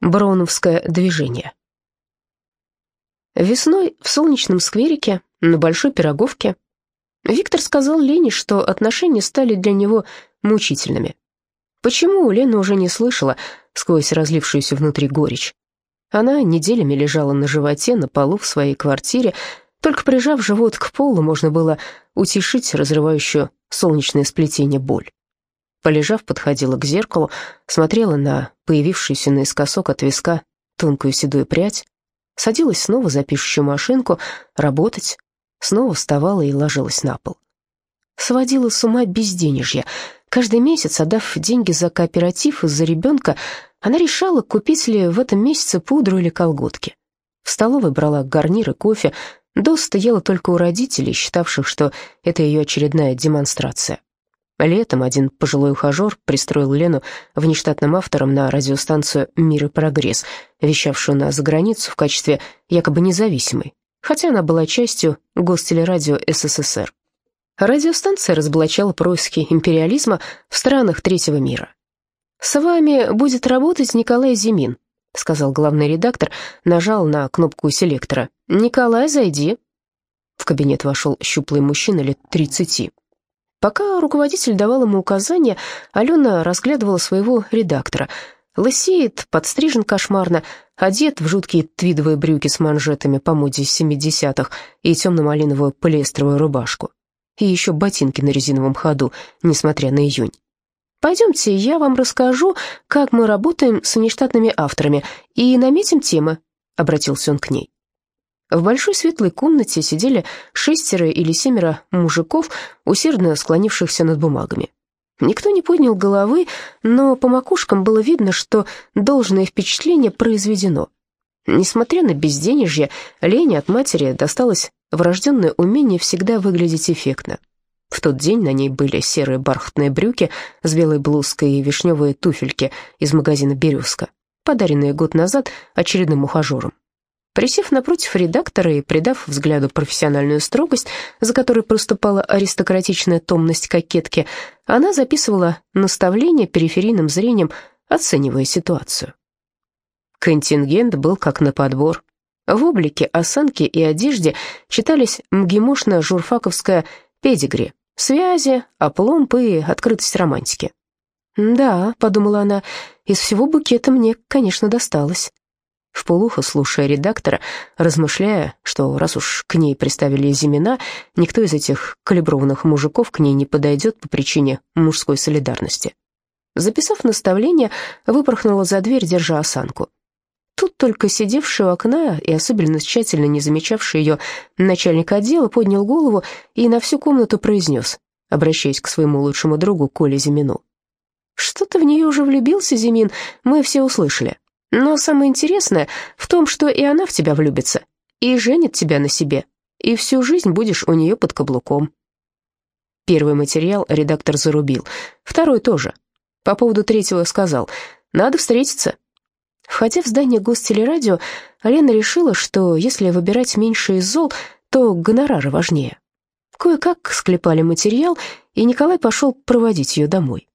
Броуновское движение. Весной в солнечном скверике на Большой Пироговке Виктор сказал Лене, что отношения стали для него мучительными. Почему, Лена уже не слышала сквозь разлившуюся внутри горечь. Она неделями лежала на животе на полу в своей квартире, только прижав живот к полу, можно было утешить разрывающую солнечное сплетение боль. Полежав, подходила к зеркалу, смотрела на появившуюся наискосок от виска тонкую седую прядь, садилась снова за пишущую машинку, работать, снова вставала и ложилась на пол. Сводила с ума безденежья. Каждый месяц, отдав деньги за кооператив из-за ребенка, она решала, купить ли в этом месяце пудру или колготки. В столовой брала гарнир и кофе, Доста ела только у родителей, считавших, что это ее очередная демонстрация. Летом один пожилой ухажер пристроил Лену внештатным автором на радиостанцию «Мир и прогресс», вещавшую на заграницу в качестве якобы независимой, хотя она была частью Гостелерадио СССР. Радиостанция разоблачала происки империализма в странах третьего мира. «С вами будет работать Николай Зимин», — сказал главный редактор, нажал на кнопку селектора. «Николай, зайди». В кабинет вошел щуплый мужчина лет тридцати. Пока руководитель давал ему указания, Алена разглядывала своего редактора. Лысеет, подстрижен кошмарно, одет в жуткие твидовые брюки с манжетами по моде из 70-х и темно-малиновую полиэстровую рубашку. И еще ботинки на резиновом ходу, несмотря на июнь. «Пойдемте, я вам расскажу, как мы работаем с внештатными авторами, и наметим темы», — обратился он к ней. В большой светлой комнате сидели шестеро или семеро мужиков, усердно склонившихся над бумагами. Никто не поднял головы, но по макушкам было видно, что должное впечатление произведено. Несмотря на безденежье, Лене от матери досталось врожденное умение всегда выглядеть эффектно. В тот день на ней были серые бархатные брюки с белой блузкой и вишневые туфельки из магазина «Березка», подаренные год назад очередным ухажером. Присев напротив редактора и придав взгляду профессиональную строгость, за которой проступала аристократичная томность кокетки, она записывала наставления периферийным зрением, оценивая ситуацию. Контингент был как на подбор. В облике, осанке и одежде читались мгимошно-журфаковская педигри, связи, опломб и открытость романтики. «Да», — подумала она, — «из всего букета мне, конечно, досталось» вполуха слушая редактора, размышляя, что раз уж к ней приставили Зимина, никто из этих калиброванных мужиков к ней не подойдет по причине мужской солидарности. Записав наставление, выпорхнула за дверь, держа осанку. Тут только сидевший у окна и особенно тщательно не замечавший ее начальник отдела поднял голову и на всю комнату произнес, обращаясь к своему лучшему другу Коле Зимину. «Что-то в нее уже влюбился, Зимин, мы все услышали. Но самое интересное в том, что и она в тебя влюбится, и женит тебя на себе, и всю жизнь будешь у нее под каблуком. Первый материал редактор зарубил, второй тоже. По поводу третьего сказал, надо встретиться. Входя в здание гостелерадио, Алена решила, что если выбирать меньше из зол, то гонорары важнее. Кое-как склепали материал, и Николай пошел проводить ее домой.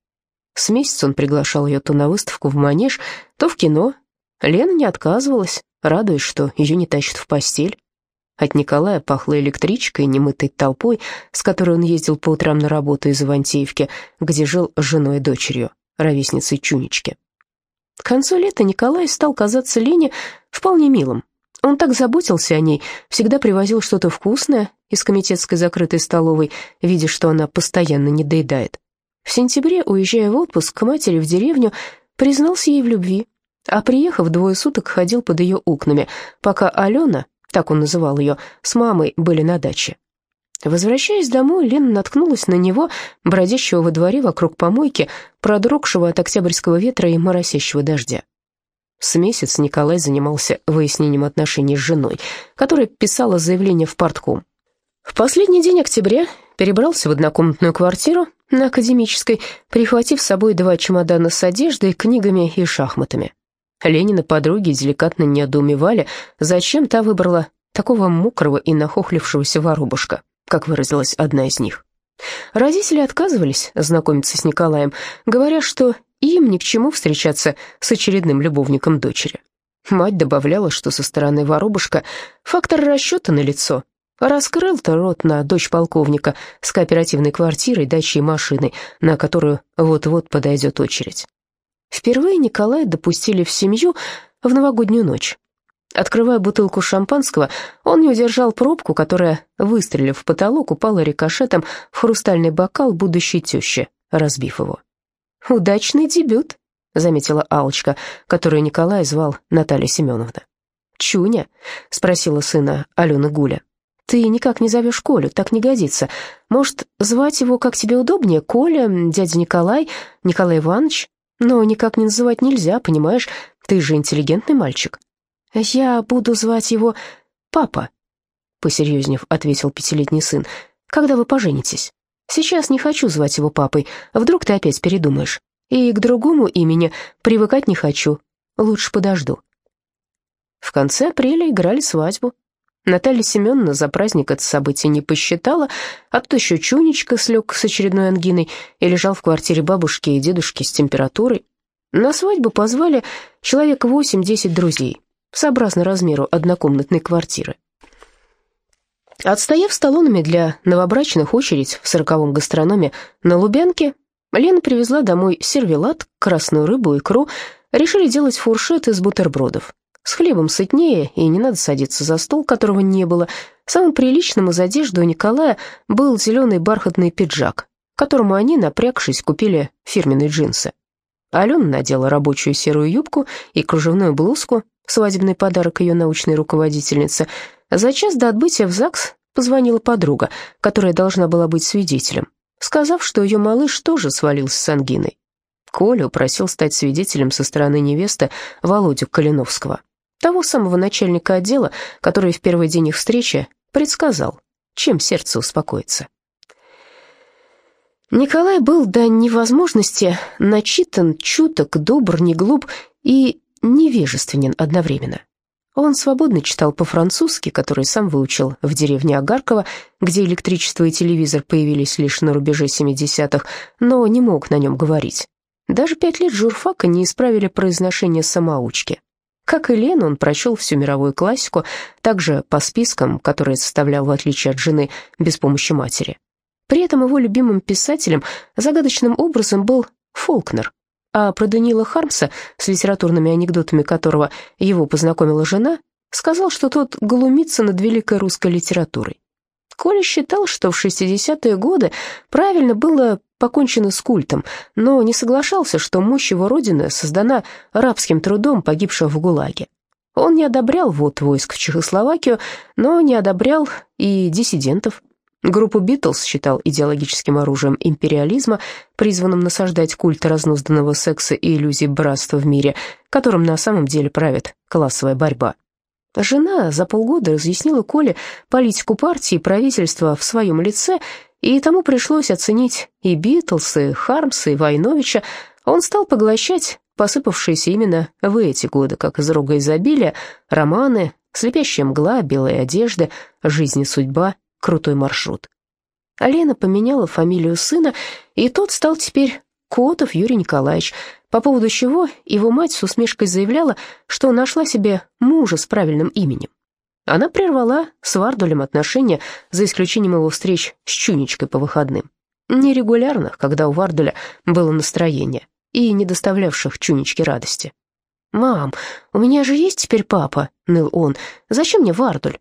С месяца он приглашал ее то на выставку в Манеж, то в кино, Лена не отказывалась, радуясь, что ее не тащат в постель. От Николая пахло электричкой, немытой толпой, с которой он ездил по утрам на работу из Ивантеевки, где жил с женой и дочерью, ровесницей Чунечки. К концу лета Николай стал казаться Лене вполне милым. Он так заботился о ней, всегда привозил что-то вкусное из комитетской закрытой столовой, видя, что она постоянно не доедает. В сентябре, уезжая в отпуск к матери в деревню, признался ей в любви, а приехав, двое суток ходил под ее окнами, пока Алена, так он называл ее, с мамой были на даче. Возвращаясь домой, Лена наткнулась на него, бродящего во дворе вокруг помойки, продрогшего от октябрьского ветра и моросящего дождя. С месяц Николай занимался выяснением отношений с женой, которая писала заявление в партком. В последний день октября перебрался в однокомнатную квартиру на Академической, прихватив с собой два чемодана с одеждой, книгами и шахматами. Ленина подруги деликатно недоумевали, зачем та выбрала такого мокрого и нахохлившегося воробушка, как выразилась одна из них. Родители отказывались знакомиться с Николаем, говоря, что им ни к чему встречаться с очередным любовником дочери. Мать добавляла, что со стороны воробушка фактор расчета на лицо. Раскрыл-то рот на дочь полковника с кооперативной квартирой, дачей и машиной, на которую вот-вот подойдет очередь. Впервые Николая допустили в семью в новогоднюю ночь. Открывая бутылку шампанского, он не удержал пробку, которая, выстрелив в потолок, упала рикошетом в хрустальный бокал будущей тещи, разбив его. «Удачный дебют», — заметила алочка которую Николай звал Наталья Семеновна. «Чуня?» — спросила сына Алена Гуля. «Ты никак не зовешь Колю, так не годится. Может, звать его как тебе удобнее? Коля, дядя Николай, Николай Иванович? Но никак не называть нельзя, понимаешь? Ты же интеллигентный мальчик». «Я буду звать его папа», — посерьезнев ответил пятилетний сын. «Когда вы поженитесь?» «Сейчас не хочу звать его папой. Вдруг ты опять передумаешь. И к другому имени привыкать не хочу. Лучше подожду». В конце апреля играли свадьбу. Наталья Семеновна за праздник это событие не посчитала, а тут еще Чунечка слег с очередной ангиной и лежал в квартире бабушки и дедушки с температурой. На свадьбу позвали человек восемь-десять друзей сообразно размеру однокомнатной квартиры. Отстояв столонами для новобрачных очередь в сороковом гастрономе на Лубянке, Лена привезла домой сервелат, красную рыбу, икру, решили делать фуршет из бутербродов. С хлебом сытнее, и не надо садиться за стол, которого не было. Самым приличным из одежды у Николая был зеленый бархатный пиджак, которому они, напрягшись, купили фирменные джинсы. Алена надела рабочую серую юбку и кружевную блузку, свадебный подарок ее научной руководительнице. За час до отбытия в ЗАГС позвонила подруга, которая должна была быть свидетелем, сказав, что ее малыш тоже свалился с ангиной. Коля упросил стать свидетелем со стороны невесты Володю Калиновского, того самого начальника отдела, который в первый день их встречи предсказал, чем сердце успокоится. Николай был до невозможности начитан, чуток, добр, не глуп и невежественен одновременно. Он свободно читал по-французски, который сам выучил в деревне Агарково, где электричество и телевизор появились лишь на рубеже 70-х, но не мог на нем говорить. Даже пять лет журфака не исправили произношение самоучки. Как и Лена, он прочел всю мировую классику, также по спискам, которые составлял, в отличие от жены, без помощи матери. При этом его любимым писателем загадочным образом был Фолкнер, а про Данила Хармса, с литературными анекдотами которого его познакомила жена, сказал, что тот глумится над великой русской литературой. Коля считал, что в 60-е годы правильно было покончено с культом, но не соглашался, что мощь его родины создана рабским трудом погибшего в ГУЛАГе. Он не одобрял ввод войск в Чехословакию, но не одобрял и диссидентов. Группу «Битлз» считал идеологическим оружием империализма, призванным насаждать культ разнузданного секса и иллюзий братства в мире, которым на самом деле правит классовая борьба. Жена за полгода разъяснила Коле политику партии и правительства в своем лице, и тому пришлось оценить и Битлз, и Хармса, и Войновича. Он стал поглощать посыпавшиеся именно в эти годы, как из рога изобилия, романы, слепящая мгла, белые одежды, жизнь и судьба — крутой маршрут. Алена поменяла фамилию сына, и тот стал теперь Котов Юрий Николаевич, по поводу чего его мать с усмешкой заявляла, что нашла себе мужа с правильным именем. Она прервала с Вардулем отношения, за исключением его встреч с Чунечкой по выходным. Нерегулярных, когда у Вардуля было настроение, и не доставлявших Чунечке радости. «Мам, у меня же есть теперь папа», — ныл он. «Зачем мне Вардуль?»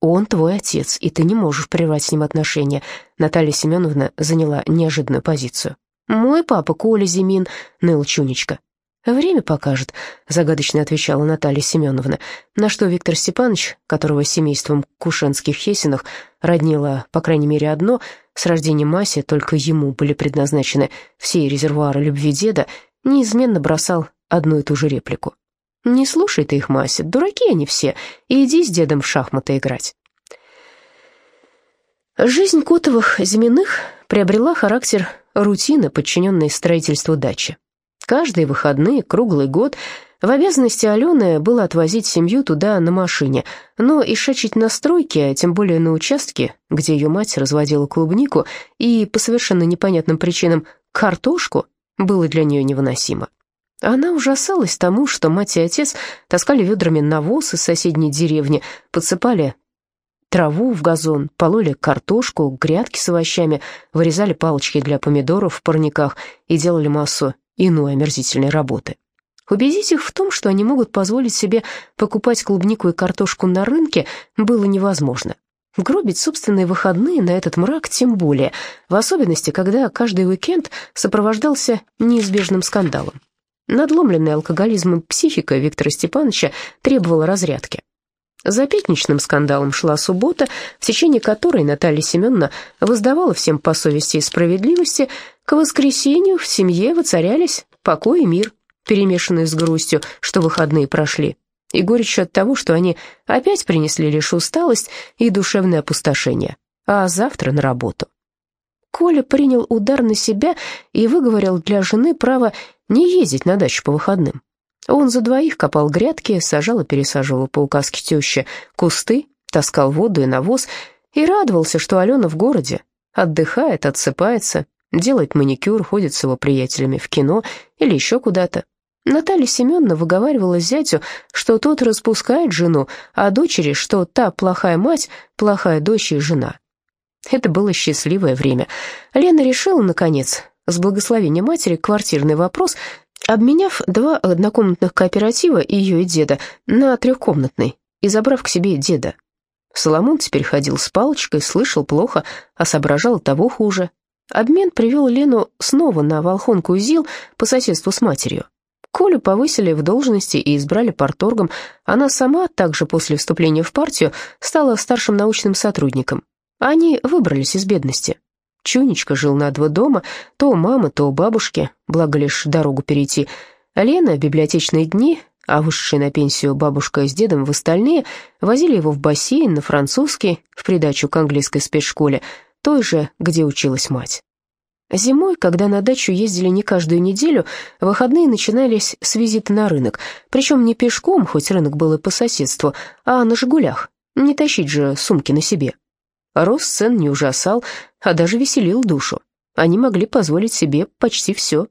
Он твой отец, и ты не можешь прервать с ним отношения. Наталья Семеновна заняла неожиданную позицию. Мой папа Коля Зимин, ныл Чунечка. «Время покажет», — загадочно отвечала Наталья Семеновна, на что Виктор Степанович, которого семейством Кушенских Хесинах роднило, по крайней мере, одно, с рождением Маси только ему были предназначены все резервуары любви деда, неизменно бросал одну и ту же реплику. Не слушай ты их, Мася, дураки они все, и иди с дедом в шахматы играть. Жизнь Котовых земляных приобрела характер рутины, подчиненной строительству дачи. Каждые выходные, круглый год, в обязанности Алены было отвозить семью туда на машине, но и шачить на стройке, а тем более на участке, где ее мать разводила клубнику и, по совершенно непонятным причинам, картошку, было для нее невыносимо. Она ужасалась тому, что мать и отец таскали ведрами навоз из соседней деревни, подсыпали траву в газон, пололи картошку, грядки с овощами, вырезали палочки для помидоров в парниках и делали массу иной омерзительной работы. Убедить их в том, что они могут позволить себе покупать клубнику и картошку на рынке, было невозможно. Гробить собственные выходные на этот мрак тем более, в особенности, когда каждый уикенд сопровождался неизбежным скандалом. Надломленная алкоголизмом психика Виктора Степановича требовала разрядки. За пятничным скандалом шла суббота, в течение которой Наталья Семеновна воздавала всем по совести и справедливости, к воскресенью в семье воцарялись покой и мир, перемешанные с грустью, что выходные прошли, и горечью от того, что они опять принесли лишь усталость и душевное опустошение, а завтра на работу. Коля принял удар на себя и выговорил для жены право не ездить на дачу по выходным. Он за двоих копал грядки, сажал и пересаживал по указке тещи кусты, таскал воду и навоз и радовался, что Алена в городе, отдыхает, отсыпается, делает маникюр, ходит с его приятелями в кино или еще куда-то. Наталья Семеновна выговаривала зятю, что тот распускает жену, а дочери, что та плохая мать, плохая дочь и жена. Это было счастливое время. Лена решила, наконец, с благословения матери, квартирный вопрос, обменяв два однокомнатных кооператива, ее и деда, на трехкомнатный, и забрав к себе деда. Соломон теперь ходил с палочкой, слышал плохо, а соображал того хуже. Обмен привел Лену снова на Волхонку ЗИЛ по соседству с матерью. Колю повысили в должности и избрали порторгом. Она сама, также после вступления в партию, стала старшим научным сотрудником. Они выбрались из бедности. Чунечка жил на два дома, то у мамы, то у бабушки, благо лишь дорогу перейти. Лена в библиотечные дни, а вышедшая на пенсию бабушка с дедом в остальные, возили его в бассейн на французский, в придачу к английской спецшколе, той же, где училась мать. Зимой, когда на дачу ездили не каждую неделю, выходные начинались с визита на рынок, причем не пешком, хоть рынок был и по соседству, а на «Жигулях», не тащить же сумки на себе. Рост цен не ужасал, а даже веселил душу. Они могли позволить себе почти все.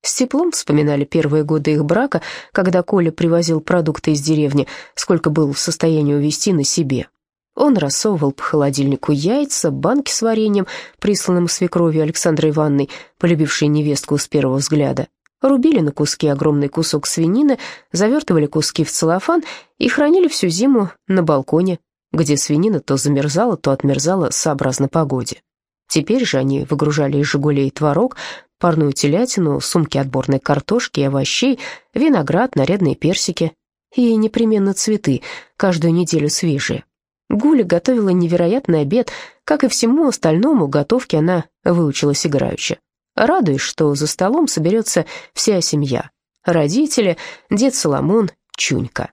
С теплом вспоминали первые годы их брака, когда Коля привозил продукты из деревни, сколько был в состоянии увезти на себе. Он рассовывал по холодильнику яйца, банки с вареньем, присланным свекровью Александрой Ивановной, полюбившей невестку с первого взгляда. Рубили на куски огромный кусок свинины, завертывали куски в целлофан и хранили всю зиму на балконе где свинина то замерзала, то отмерзала сообразно погоде. Теперь же они выгружали из «Жигулей» творог, парную телятину, сумки отборной картошки и овощей, виноград, нарядные персики и непременно цветы, каждую неделю свежие. Гуля готовила невероятный обед, как и всему остальному, готовке она выучилась играючи. Радуясь, что за столом соберется вся семья. Родители, дед Соломон, Чунька.